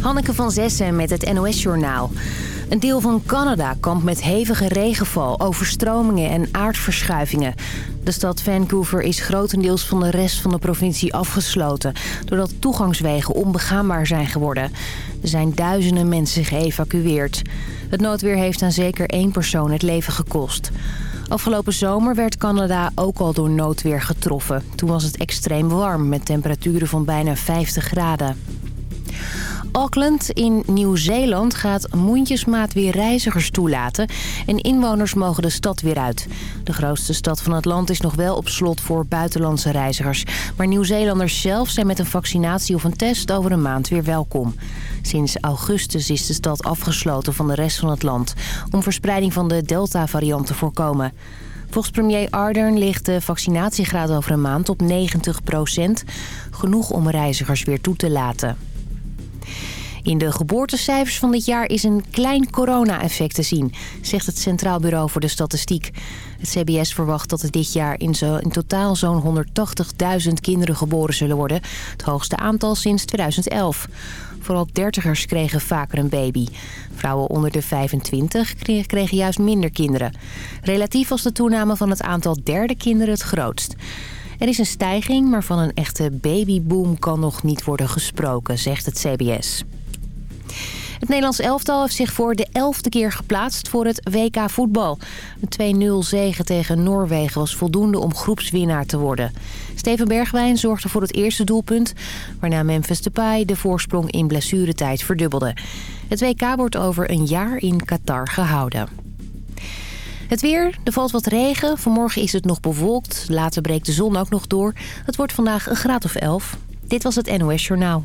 Hanneke van Zessen met het NOS-journaal. Een deel van Canada kampt met hevige regenval, overstromingen en aardverschuivingen. De stad Vancouver is grotendeels van de rest van de provincie afgesloten... doordat toegangswegen onbegaanbaar zijn geworden. Er zijn duizenden mensen geëvacueerd. Het noodweer heeft aan zeker één persoon het leven gekost. Afgelopen zomer werd Canada ook al door noodweer getroffen. Toen was het extreem warm met temperaturen van bijna 50 graden. Auckland in Nieuw-Zeeland gaat mondjesmaat weer reizigers toelaten... en inwoners mogen de stad weer uit. De grootste stad van het land is nog wel op slot voor buitenlandse reizigers. Maar Nieuw-Zeelanders zelf zijn met een vaccinatie of een test over een maand weer welkom. Sinds augustus is de stad afgesloten van de rest van het land... om verspreiding van de Delta-variant te voorkomen. Volgens premier Ardern ligt de vaccinatiegraad over een maand op 90% Genoeg om reizigers weer toe te laten. In de geboortecijfers van dit jaar is een klein corona-effect te zien, zegt het Centraal Bureau voor de Statistiek. Het CBS verwacht dat er dit jaar in, zo, in totaal zo'n 180.000 kinderen geboren zullen worden. Het hoogste aantal sinds 2011. Vooral dertigers kregen vaker een baby. Vrouwen onder de 25 kregen juist minder kinderen. Relatief was de toename van het aantal derde kinderen het grootst. Er is een stijging, maar van een echte babyboom kan nog niet worden gesproken, zegt het CBS. Het Nederlands elftal heeft zich voor de elfde keer geplaatst voor het WK voetbal. Een 2-0 zege tegen Noorwegen was voldoende om groepswinnaar te worden. Steven Bergwijn zorgde voor het eerste doelpunt... waarna Memphis Depay de voorsprong in blessuretijd verdubbelde. Het WK wordt over een jaar in Qatar gehouden. Het weer, er valt wat regen. Vanmorgen is het nog bewolkt. Later breekt de zon ook nog door. Het wordt vandaag een graad of 11. Dit was het NOS Journaal.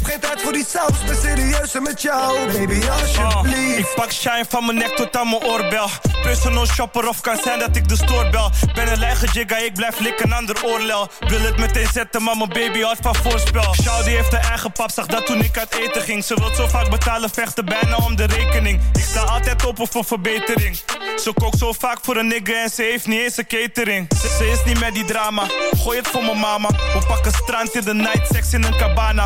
geen tijd voor die saus, ben serieus met jou. Baby, alsjeblieft. Oh, ik pak shine van mijn nek tot aan mijn oorbel. Personal shopper of kan zijn dat ik de store bel. Ben een lege jigga, ik blijf likken aan de oorlel. Wil het meteen zetten, maar mijn baby houdt van voorspel. Shawty heeft haar eigen pap, zag dat toen ik uit eten ging. Ze wil zo vaak betalen, vechten bijna om de rekening. Ik sta altijd open voor verbetering. Ze kookt zo vaak voor een nigga en ze heeft niet eens een catering. Ze, ze is niet met die drama, gooi het voor mijn mama. We pakken strand in de night, seks in een cabana.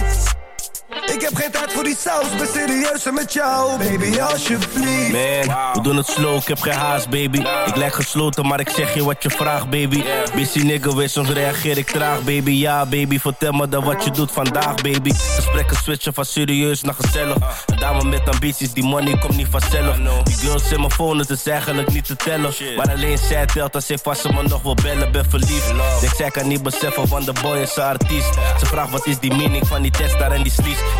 Ik heb geen tijd voor die saus, ben serieus en met jou, baby, alsjeblieft. Man, we doen het slow, ik heb geen haast, baby. Ik lijk gesloten, maar ik zeg je wat je vraagt, baby. Busy nigga, weer soms reageer ik traag, baby. Ja, baby, vertel me dan wat je doet vandaag, baby. Gesprekken switchen van serieus naar gezellig. Een dame met ambities, die money komt niet vanzelf. Die girls in mijn phone, het is eigenlijk niet te tellen. Maar alleen zij telt als ik vast ze me nog wil bellen, ben verliefd. Denk zij kan niet beseffen van de boy is een artiest. Ze vraagt wat is die meaning van die test daar en die sleeves.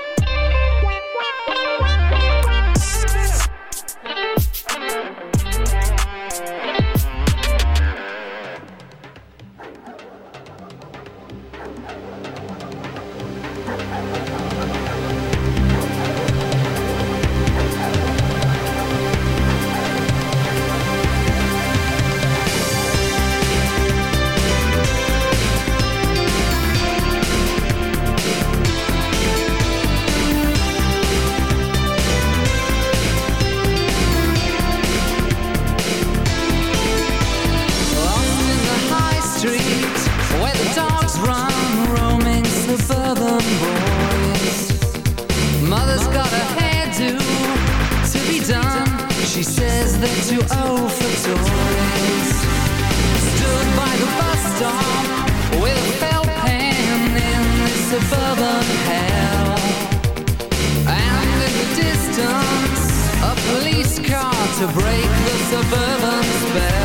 Felt in suburban hell. And in the distance, a police car to break the suburban spell.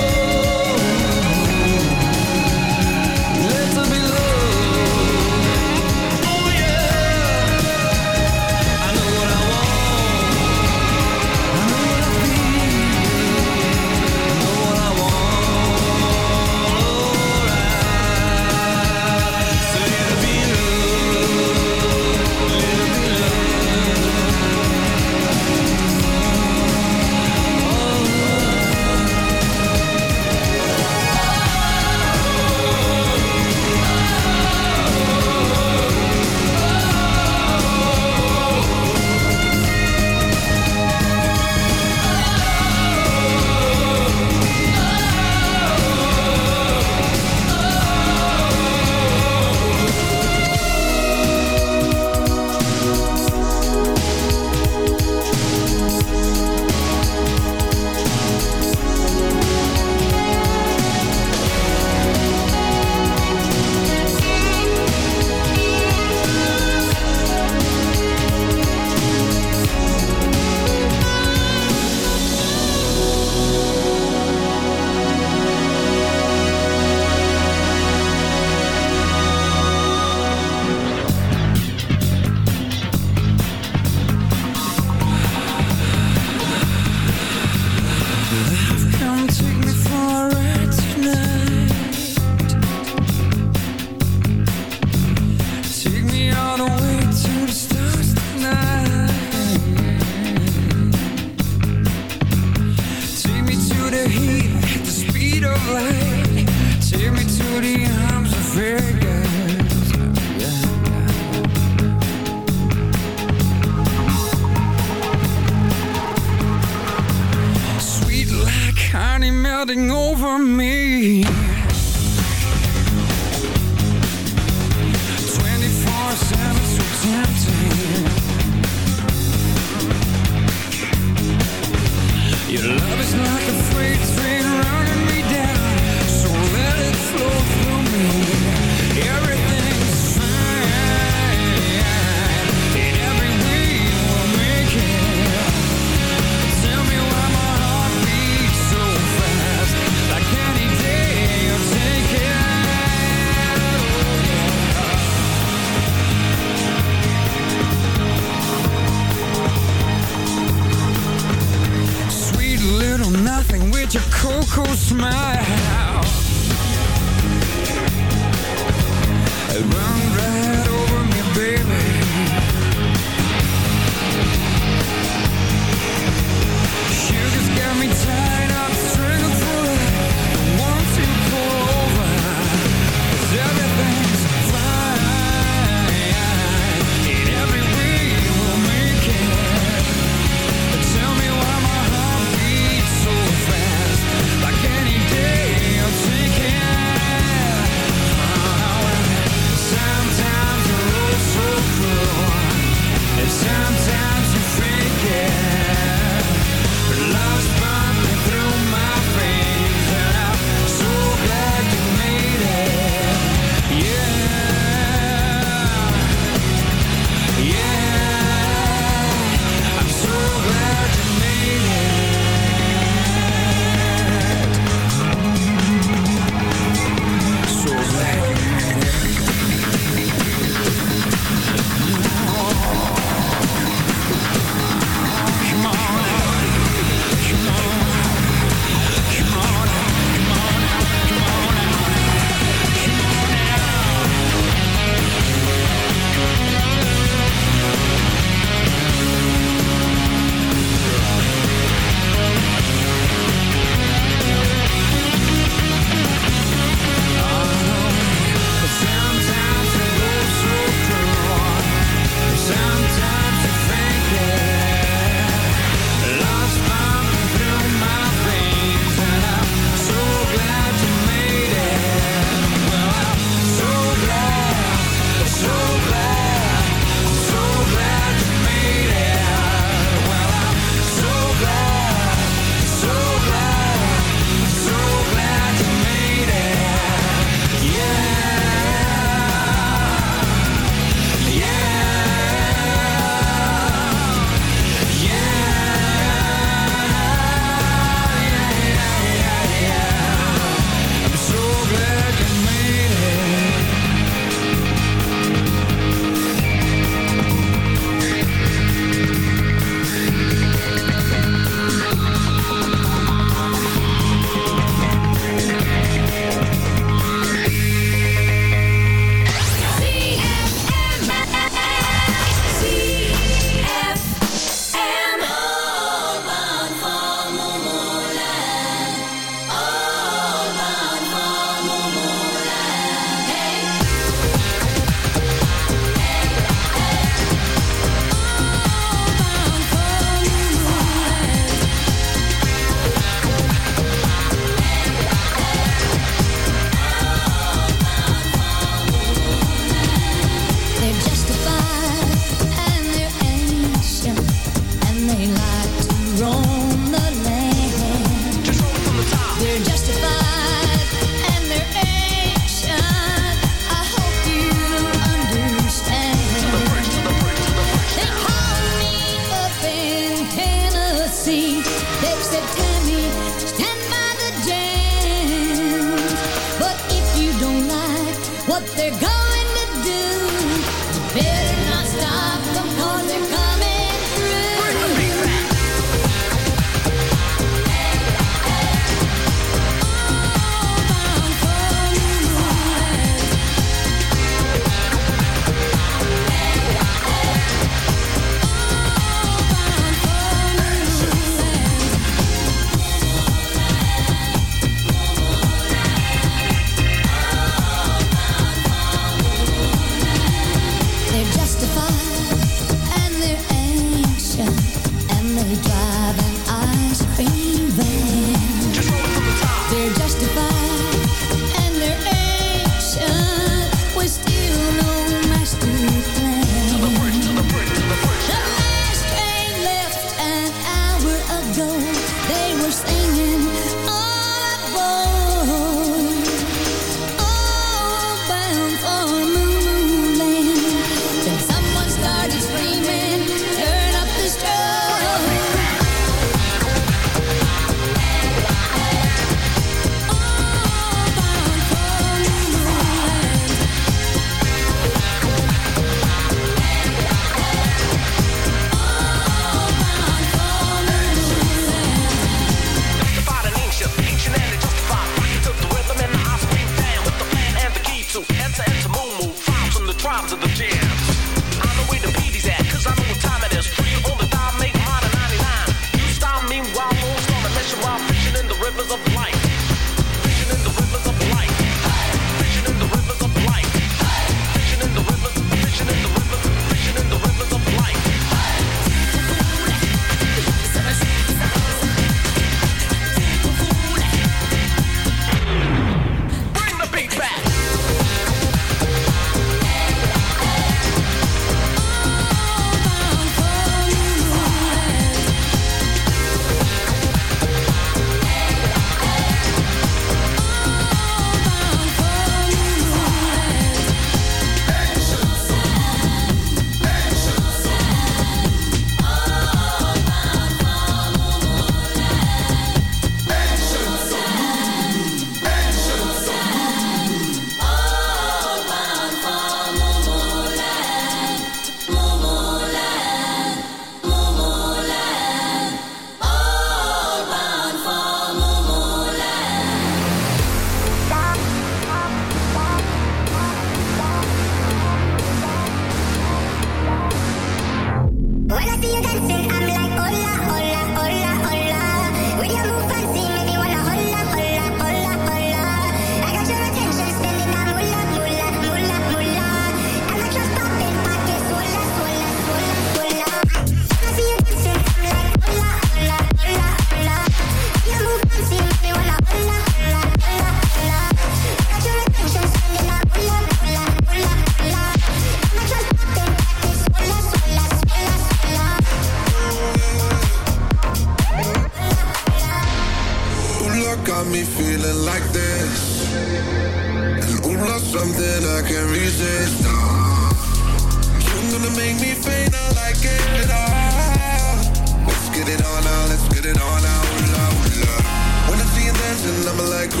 You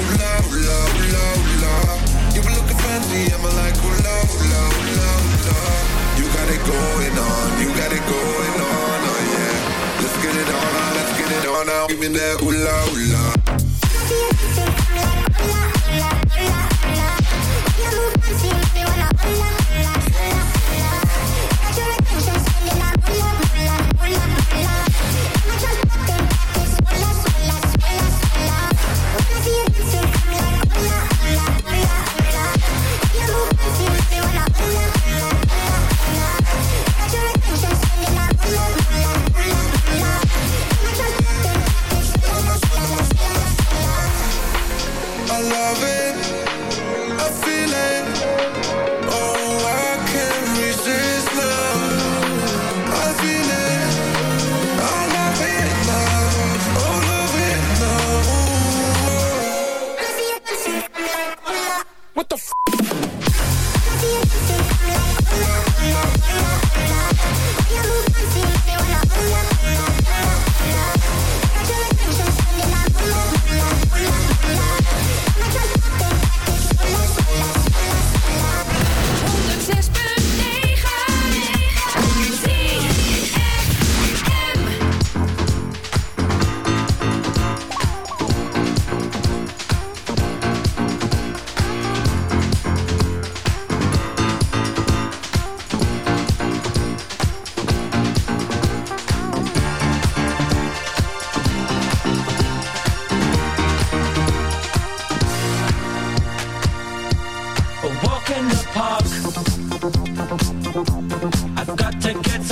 looking fancy, I'm like. You got it going on, you got it going on, oh yeah. Let's get it on, let's get it on now. Give me that hula, hula.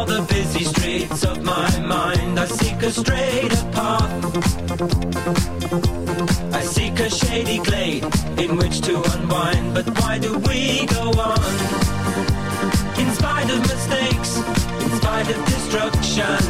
all the busy streets of my mind. I seek a straighter path. I seek a shady glade in which to unwind. But why do we go on? In spite of mistakes, in spite of destruction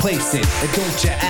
place it. And don't you act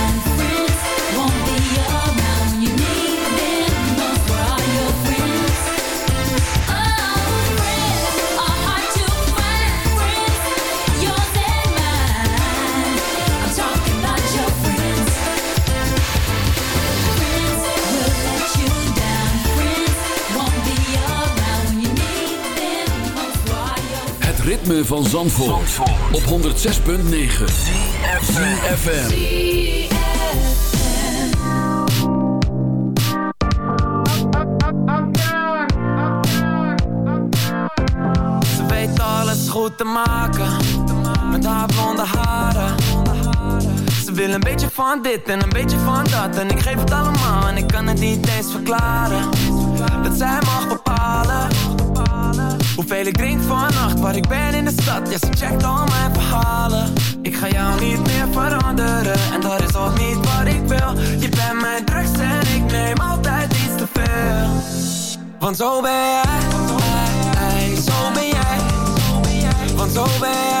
Ritme van Zandvoort, op 106.9 ZFM. Ze weet alles goed te maken Met haar blonde haren. Ze wil een beetje van dit en een beetje van dat. En ik geef het allemaal en ik kan het niet eens verklaren. Dat zij mag bepalen Hoeveel ik drink vannacht, waar ik ben in de stad. Ja, ze checkt al mijn verhalen. Ik ga jou niet meer veranderen. En dat is ook niet wat ik wil. Je bent mijn drugs en ik neem altijd iets te veel. Want zo ben jij zo ben jij. Want zo ben jij.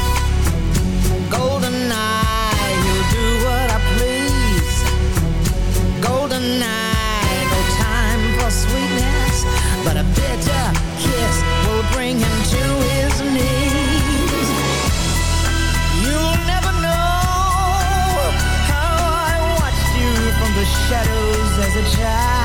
a child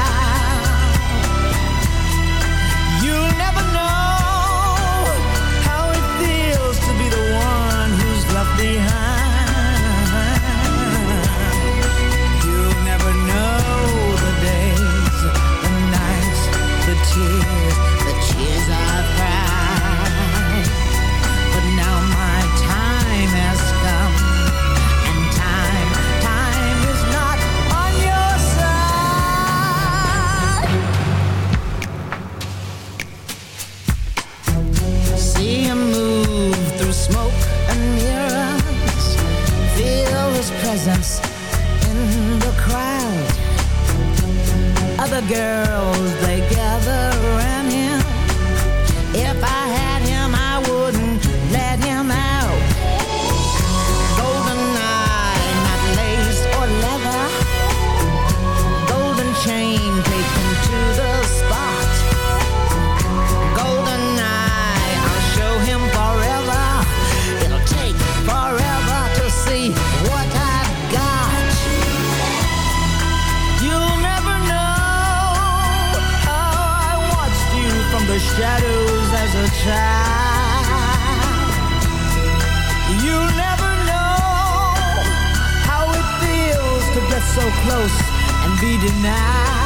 girl. shadows as a child. You never know how it feels to get so close and be denied.